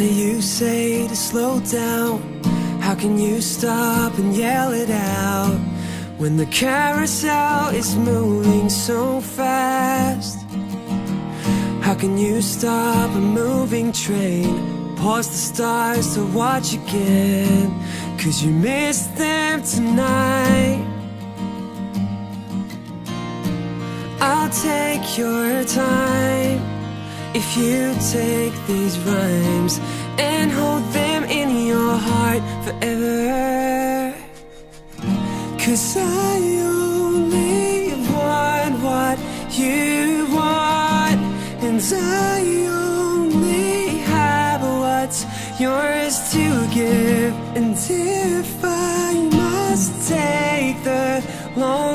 do you say to slow down? How can you stop and yell it out when the carousel is moving so fast? How can you stop a moving train? Pause the stars to watch again, cause you missed them tonight. I'll take your time if you take these rhymes and hold them in your heart forever. Cause I only want what you want, and I only have what's yours to give. And if I must take the long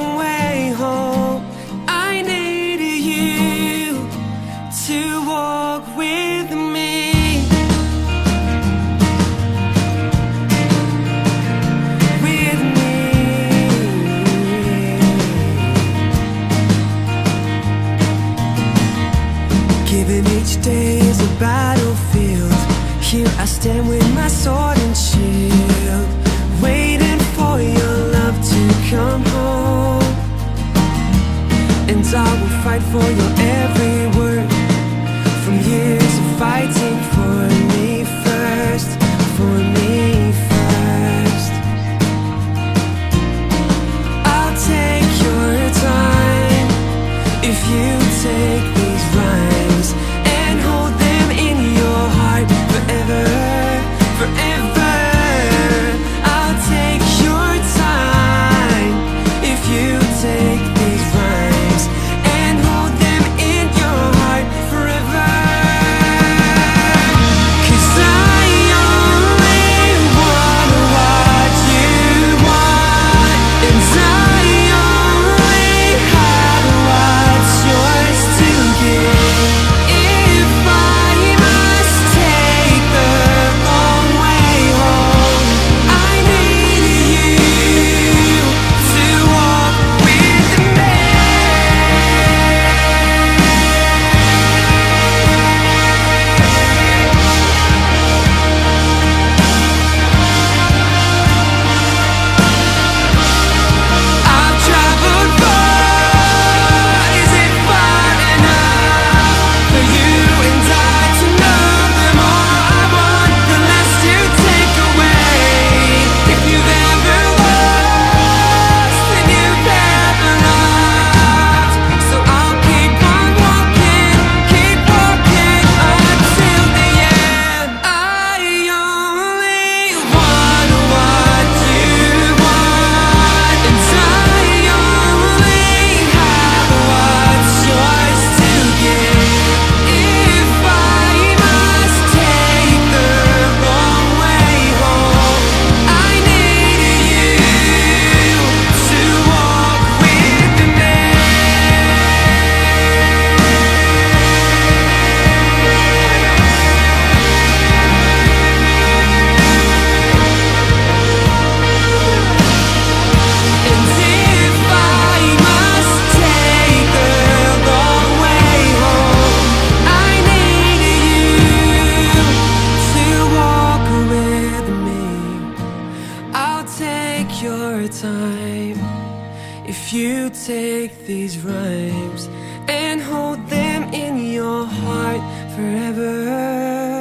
battlefield. Here I stand with my sword and shield, waiting for your love to come home. And I will fight for your every word From years of fighting if you take these rhymes and hold them in your heart forever.